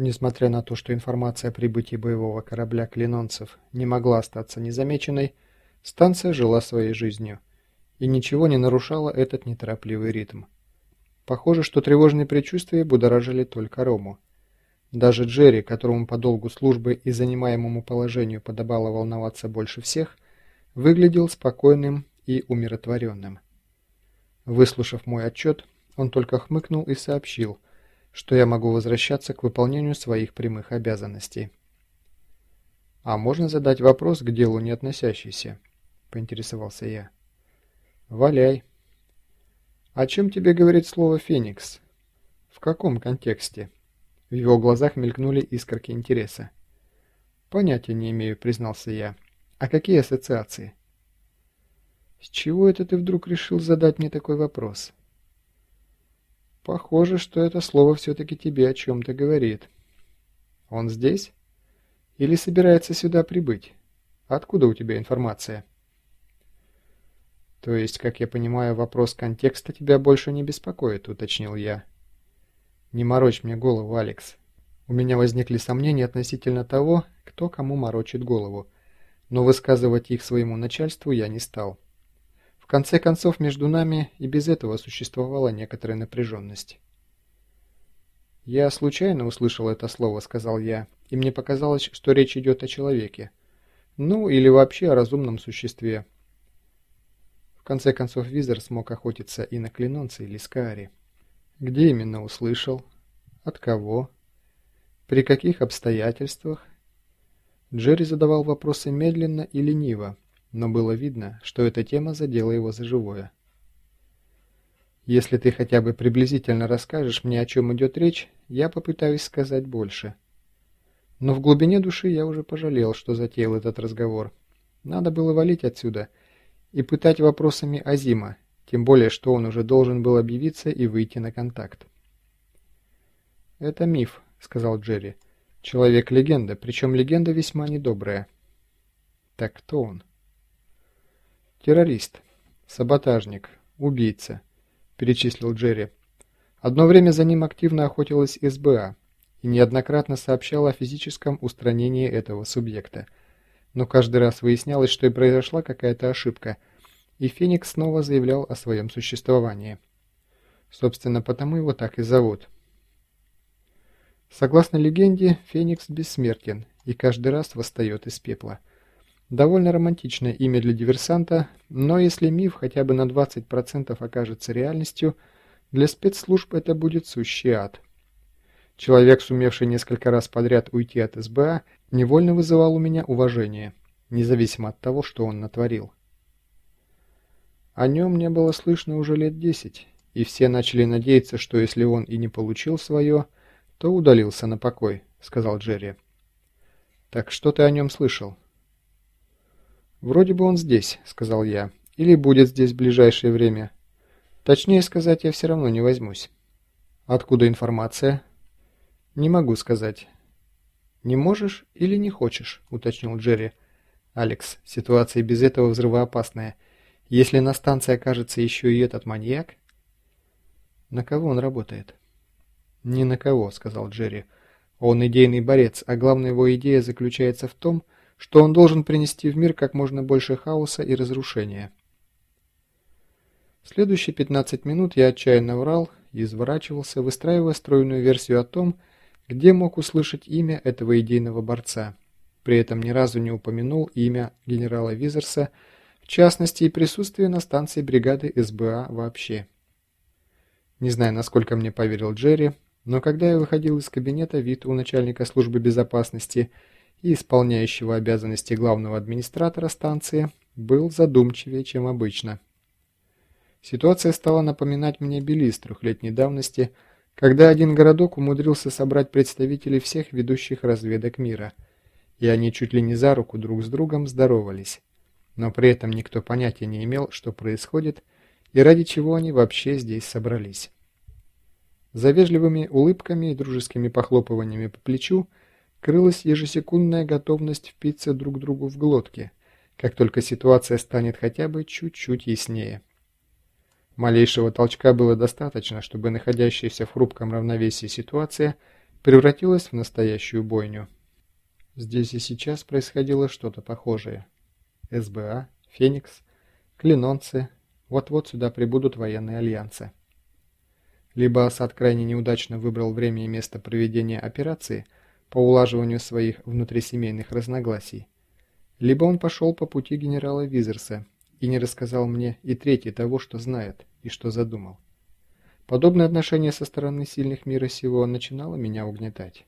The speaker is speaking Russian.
Несмотря на то, что информация о прибытии боевого корабля «Клинонцев» не могла остаться незамеченной, станция жила своей жизнью, и ничего не нарушало этот неторопливый ритм. Похоже, что тревожные предчувствия будоражили только Рому. Даже Джерри, которому по долгу службы и занимаемому положению подобало волноваться больше всех, выглядел спокойным и умиротворенным. Выслушав мой отчет, он только хмыкнул и сообщил, что я могу возвращаться к выполнению своих прямых обязанностей. «А можно задать вопрос к делу не относящийся?» – поинтересовался я. «Валяй». «О чем тебе говорит слово «феникс»?» «В каком контексте?» В его глазах мелькнули искорки интереса. «Понятия не имею», — признался я. «А какие ассоциации?» «С чего это ты вдруг решил задать мне такой вопрос?» «Похоже, что это слово все-таки тебе о чем-то говорит». «Он здесь? Или собирается сюда прибыть? Откуда у тебя информация?» «То есть, как я понимаю, вопрос контекста тебя больше не беспокоит», — уточнил я. «Не морочь мне голову, Алекс. У меня возникли сомнения относительно того, кто кому морочит голову, но высказывать их своему начальству я не стал. В конце концов, между нами и без этого существовала некоторая напряженность. «Я случайно услышал это слово», — сказал я, и мне показалось, что речь идет о человеке. Ну, или вообще о разумном существе. В конце концов, Визер смог охотиться и на Клинонце, или Скааре. Где именно услышал? От кого? При каких обстоятельствах? Джерри задавал вопросы медленно и лениво, но было видно, что эта тема задела его за живое. Если ты хотя бы приблизительно расскажешь мне, о чем идет речь, я попытаюсь сказать больше. Но в глубине души я уже пожалел, что затеял этот разговор. Надо было валить отсюда и пытать вопросами Азима, тем более, что он уже должен был объявиться и выйти на контакт. «Это миф», — сказал Джерри. «Человек-легенда, причем легенда весьма недобрая». «Так кто он?» «Террорист, саботажник, убийца», — перечислил Джерри. «Одно время за ним активно охотилась СБА и неоднократно сообщала о физическом устранении этого субъекта. Но каждый раз выяснялось, что и произошла какая-то ошибка — и Феникс снова заявлял о своем существовании. Собственно, потому его так и зовут. Согласно легенде, Феникс бессмертен и каждый раз восстает из пепла. Довольно романтичное имя для диверсанта, но если миф хотя бы на 20% окажется реальностью, для спецслужб это будет сущий ад. Человек, сумевший несколько раз подряд уйти от СБА, невольно вызывал у меня уважение, независимо от того, что он натворил. О нем не было слышно уже лет десять, и все начали надеяться, что если он и не получил свое, то удалился на покой, сказал Джерри. Так что ты о нем слышал? Вроде бы он здесь, сказал я, или будет здесь в ближайшее время. Точнее сказать, я все равно не возьмусь. Откуда информация? Не могу сказать. Не можешь или не хочешь, уточнил Джерри. Алекс, ситуация без этого взрывоопасная. Если на станции окажется еще и этот маньяк... На кого он работает? Ни на кого, сказал Джерри. Он идейный борец, а главная его идея заключается в том, что он должен принести в мир как можно больше хаоса и разрушения. Следующие 15 минут я отчаянно врал и изворачивался, выстраивая стройную версию о том, где мог услышать имя этого идейного борца. При этом ни разу не упомянул имя генерала Визерса, в частности и присутствие на станции бригады СБА вообще. Не знаю, насколько мне поверил Джерри, но когда я выходил из кабинета, вид у начальника службы безопасности и исполняющего обязанности главного администратора станции был задумчивее, чем обычно. Ситуация стала напоминать мне Белиз трехлетней давности, когда один городок умудрился собрать представителей всех ведущих разведок мира, и они чуть ли не за руку друг с другом здоровались но при этом никто понятия не имел, что происходит и ради чего они вообще здесь собрались. За вежливыми улыбками и дружескими похлопываниями по плечу крылась ежесекундная готовность впиться друг другу в глотки, как только ситуация станет хотя бы чуть-чуть яснее. Малейшего толчка было достаточно, чтобы находящаяся в хрупком равновесии ситуация превратилась в настоящую бойню. Здесь и сейчас происходило что-то похожее. СБА, Феникс, Клинонцы, вот-вот сюда прибудут военные альянсы. Либо Асад крайне неудачно выбрал время и место проведения операции по улаживанию своих внутрисемейных разногласий, либо он пошел по пути генерала Визерса и не рассказал мне и третье того, что знает и что задумал. Подобное отношение со стороны сильных мира сего начинало меня угнетать.